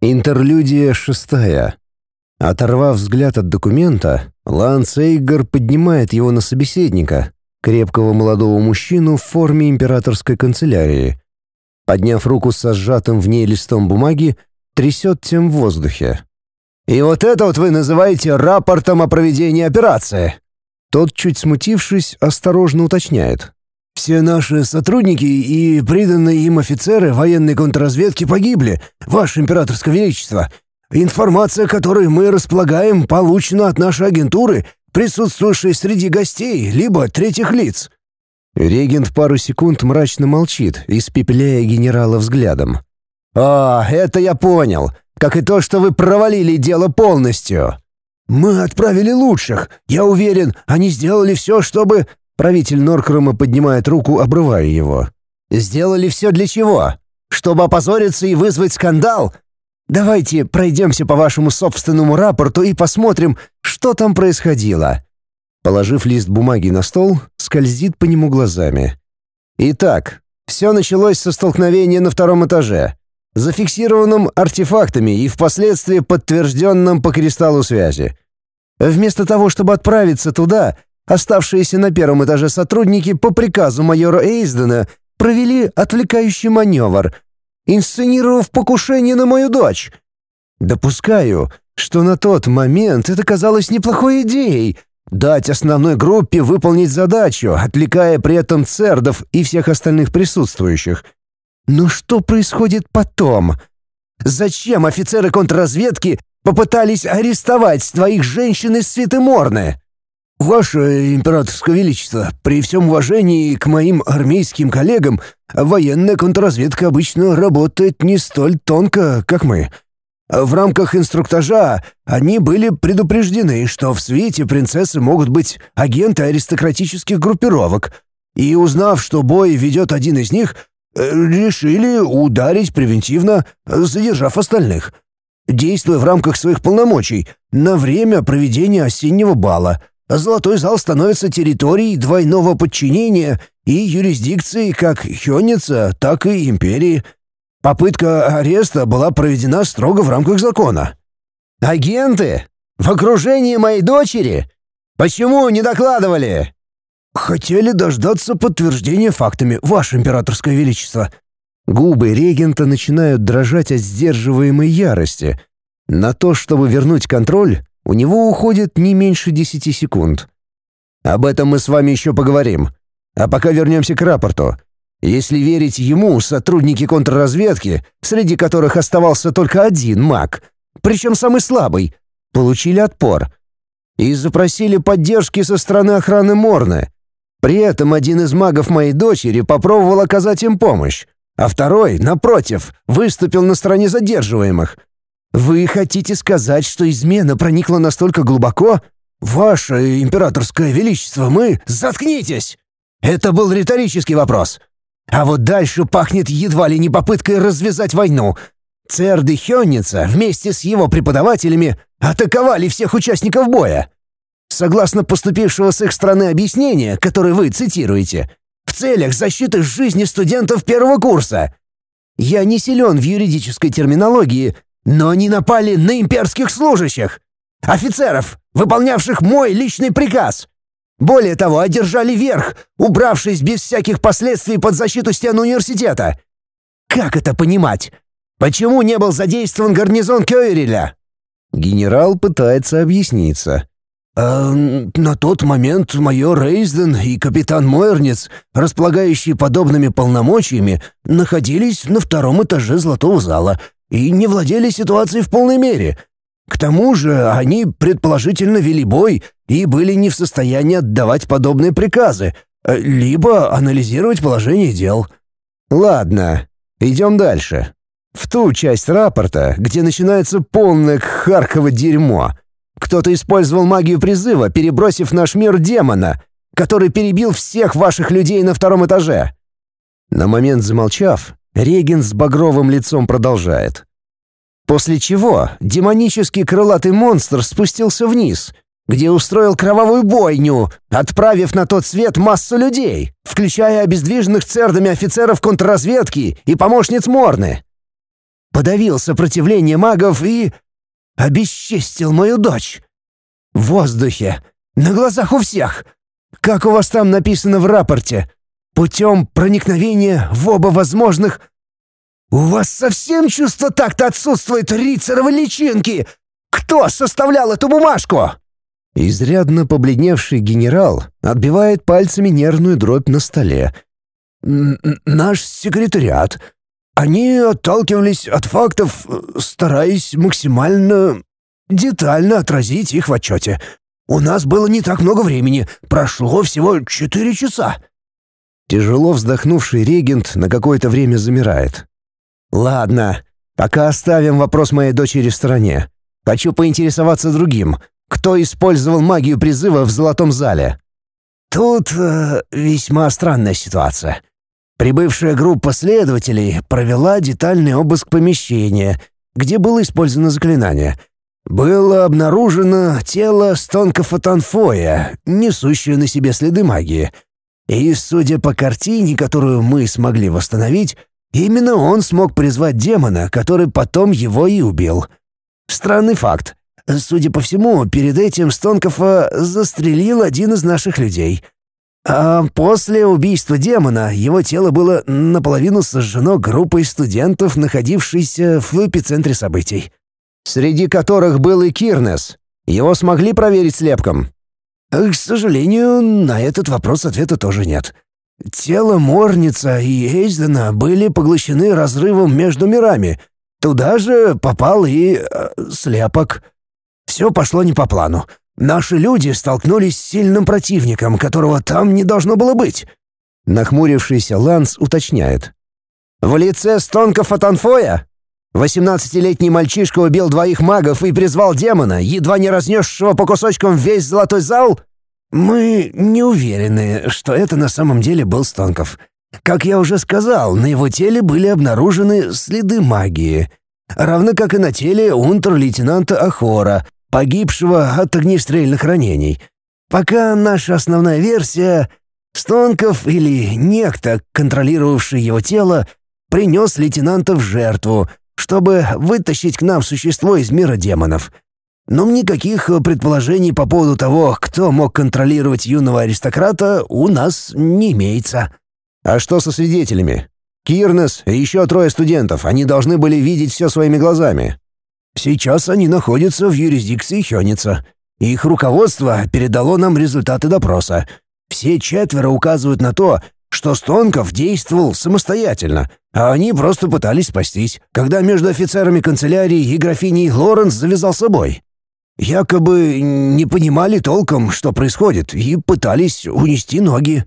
Интерлюдия шестая. Оторвав взгляд от документа, Ланс Эйгар поднимает его на собеседника, крепкого молодого мужчину в форме императорской канцелярии. Подняв руку со сжатым в ней листом бумаги, трясет тем в воздухе. «И вот это вот вы называете рапортом о проведении операции?» Тот, чуть смутившись, осторожно уточняет. Все наши сотрудники и приданные им офицеры военной контрразведки погибли, Ваше Императорское Величество. Информация, которой мы располагаем, получена от нашей агентуры, присутствующей среди гостей, либо третьих лиц». Регент пару секунд мрачно молчит, испепеляя генерала взглядом. «А, это я понял. Как и то, что вы провалили дело полностью». «Мы отправили лучших. Я уверен, они сделали все, чтобы...» Правитель Норкрома поднимает руку, обрывая его. «Сделали все для чего? Чтобы опозориться и вызвать скандал? Давайте пройдемся по вашему собственному рапорту и посмотрим, что там происходило». Положив лист бумаги на стол, скользит по нему глазами. Итак, все началось со столкновения на втором этаже, зафиксированным артефактами и впоследствии подтвержденным по кристаллу связи. Вместо того, чтобы отправиться туда, Оставшиеся на первом этаже сотрудники по приказу майора Эйздена провели отвлекающий маневр, инсценировав покушение на мою дочь. Допускаю, что на тот момент это казалось неплохой идеей — дать основной группе выполнить задачу, отвлекая при этом цердов и всех остальных присутствующих. Но что происходит потом? Зачем офицеры контрразведки попытались арестовать твоих женщин из Светоморны? «Ваше императорское величество, при всем уважении к моим армейским коллегам, военная контрразведка обычно работает не столь тонко, как мы. В рамках инструктажа они были предупреждены, что в свете принцессы могут быть агенты аристократических группировок, и, узнав, что бой ведет один из них, э, решили ударить превентивно, задержав остальных, действуя в рамках своих полномочий на время проведения осеннего бала — Золотой зал становится территорией двойного подчинения и юрисдикции как Хённица, так и империи. Попытка ареста была проведена строго в рамках закона. «Агенты? В окружении моей дочери? Почему не докладывали?» «Хотели дождаться подтверждения фактами, Ваше Императорское Величество». Губы регента начинают дрожать от сдерживаемой ярости. На то, чтобы вернуть контроль, у него уходит не меньше десяти секунд. Об этом мы с вами еще поговорим. А пока вернемся к рапорту. Если верить ему, сотрудники контрразведки, среди которых оставался только один маг, причем самый слабый, получили отпор и запросили поддержки со стороны охраны Морны. При этом один из магов моей дочери попробовал оказать им помощь, а второй, напротив, выступил на стороне задерживаемых — вы хотите сказать, что измена проникла настолько глубоко? Ваше императорское величество, мы... Заткнитесь! Это был риторический вопрос. А вот дальше пахнет едва ли не попыткой развязать войну. Церды Хённица вместе с его преподавателями атаковали всех участников боя. Согласно поступившего с их стороны объяснения, которое вы цитируете, в целях защиты жизни студентов первого курса. Я не силен в юридической терминологии, но они напали на имперских служащих, офицеров, выполнявших мой личный приказ. Более того, одержали верх, убравшись без всяких последствий под защиту стен университета. Как это понимать? Почему не был задействован гарнизон Кёйреля? Генерал пытается объясниться. «А, «На тот момент майор Рейзден и капитан Мойерниц, располагающие подобными полномочиями, находились на втором этаже Золотого зала и не владели ситуацией в полной мере. К тому же они предположительно вели бой и были не в состоянии отдавать подобные приказы, э, либо анализировать положение дел. Ладно, идем дальше. В ту часть рапорта, где начинается полное харково дерьмо. Кто-то использовал магию призыва, перебросив наш мир демона, который перебил всех ваших людей на втором этаже. На момент замолчав, Реген с багровым лицом продолжает. После чего демонический крылатый монстр спустился вниз, где устроил кровавую бойню, отправив на тот свет массу людей, включая обездвиженных цердами офицеров контрразведки и помощниц Морны. подавил сопротивление магов и... обесчестил мою дочь. В воздухе, на глазах у всех. Как у вас там написано в рапорте? Путем проникновения в оба возможных... У вас совсем чувство такта отсутствует, рицаровы личинки! Кто составлял эту бумажку?» Изрядно побледневший генерал отбивает пальцами нервную дробь на столе. «Наш секретариат. Они отталкивались от фактов, стараясь максимально детально отразить их в отчете. У нас было не так много времени, прошло всего четыре часа». Тяжело вздохнувший регент на какое-то время замирает. «Ладно, пока оставим вопрос моей дочери в стороне. Хочу поинтересоваться другим. Кто использовал магию призыва в Золотом зале? Тут э, весьма странная ситуация. Прибывшая группа следователей провела детальный обыск помещения, где было использовано заклинание. Было обнаружено тело Стонкофа Танфоя, несущее на себе следы магии. И, судя по картине, которую мы смогли восстановить, именно он смог призвать демона, который потом его и убил. Странный факт. Судя по всему, перед этим Стонкова застрелил один из наших людей. А после убийства демона его тело было наполовину сожжено группой студентов, находившейся в эпицентре событий. Среди которых был и Кирнес. Его смогли проверить слепком? К сожалению, на этот вопрос ответа тоже нет. Тело Морница и Эйздена были поглощены разрывом между мирами. Туда же попал и э, слепок. Все пошло не по плану. Наши люди столкнулись с сильным противником, которого там не должно было быть. Нахмурившийся Ланс уточняет. В лице Стонка Фатанфоя? Восемнадцатилетний мальчишка убил двоих магов и призвал демона, едва не разнесшего по кусочкам весь золотой зал? Мы не уверены, что это на самом деле был Стонков. Как я уже сказал, на его теле были обнаружены следы магии, равно как и на теле унтер-лейтенанта Ахора, погибшего от огнестрельных ранений. Пока наша основная версия — Стонков или некто, контролировавший его тело, принес лейтенанта в жертву, чтобы вытащить к нам существо из мира демонов. Но никаких предположений по поводу того, кто мог контролировать юного аристократа, у нас не имеется. А что со свидетелями? Кирнес и еще трое студентов, они должны были видеть все своими глазами. Сейчас они находятся в юрисдикции Хёница. Их руководство передало нам результаты допроса. Все четверо указывают на то, что Стонков действовал самостоятельно, а они просто пытались спастись, когда между офицерами канцелярии и графиней Лоренс завязал собой. Якобы не понимали толком, что происходит, и пытались унести ноги.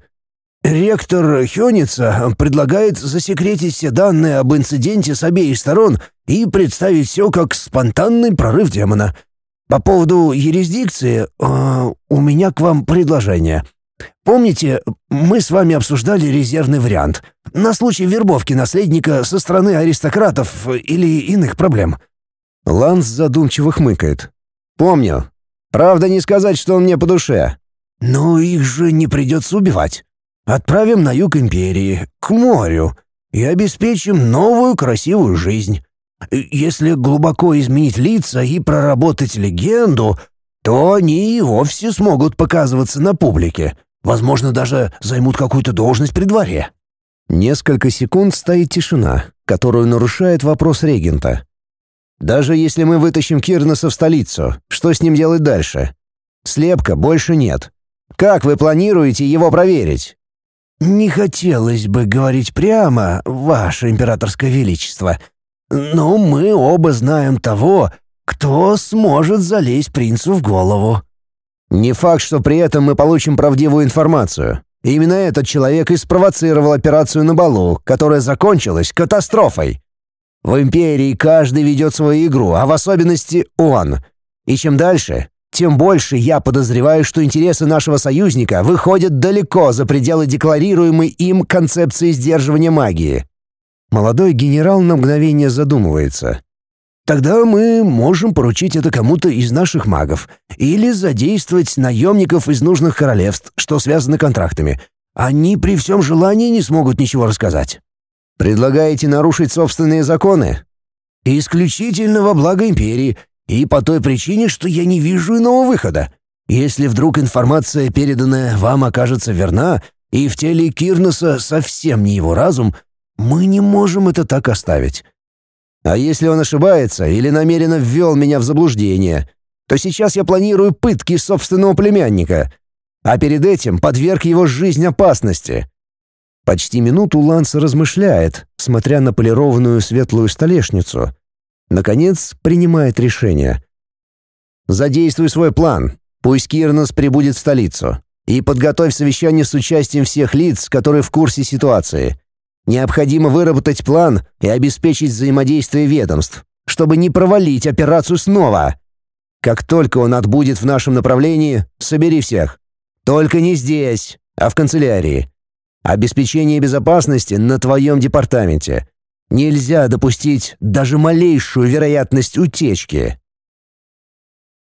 Ректор Хёница предлагает засекретить все данные об инциденте с обеих сторон и представить все как спонтанный прорыв демона. По поводу юрисдикции э, у меня к вам предложение. Помните, мы с вами обсуждали резервный вариант на случай вербовки наследника со стороны аристократов или иных проблем?» Ланс задумчиво хмыкает. «Помню. Правда, не сказать, что он мне по душе». «Но их же не придется убивать. Отправим на юг империи, к морю, и обеспечим новую красивую жизнь. Если глубоко изменить лица и проработать легенду, то они и вовсе смогут показываться на публике. Возможно, даже займут какую-то должность при дворе». Несколько секунд стоит тишина, которую нарушает вопрос регента. «Даже если мы вытащим Кирнеса в столицу, что с ним делать дальше? Слепка больше нет. Как вы планируете его проверить?» «Не хотелось бы говорить прямо, Ваше Императорское Величество, но мы оба знаем того, кто сможет залезть принцу в голову». «Не факт, что при этом мы получим правдивую информацию. Именно этот человек и спровоцировал операцию на балу, которая закончилась катастрофой. В Империи каждый ведет свою игру, а в особенности он. И чем дальше, тем больше я подозреваю, что интересы нашего союзника выходят далеко за пределы декларируемой им концепции сдерживания магии. Молодой генерал на мгновение задумывается. Тогда мы можем поручить это кому-то из наших магов или задействовать наемников из нужных королевств, что связаны контрактами. Они при всем желании не смогут ничего рассказать. Предлагаете нарушить собственные законы? Исключительно во благо империи и по той причине, что я не вижу иного выхода. Если вдруг информация, переданная вам, окажется верна, и в теле Кирнеса совсем не его разум, мы не можем это так оставить. А если он ошибается или намеренно ввел меня в заблуждение, то сейчас я планирую пытки собственного племянника, а перед этим подверг его жизнь опасности. Почти минуту Ланс размышляет, смотря на полированную светлую столешницу. Наконец, принимает решение. «Задействуй свой план. Пусть Кирнос прибудет в столицу. И подготовь совещание с участием всех лиц, которые в курсе ситуации. Необходимо выработать план и обеспечить взаимодействие ведомств, чтобы не провалить операцию снова. Как только он отбудет в нашем направлении, собери всех. Только не здесь, а в канцелярии. Обеспечение безопасности на твоем департаменте. Нельзя допустить даже малейшую вероятность утечки.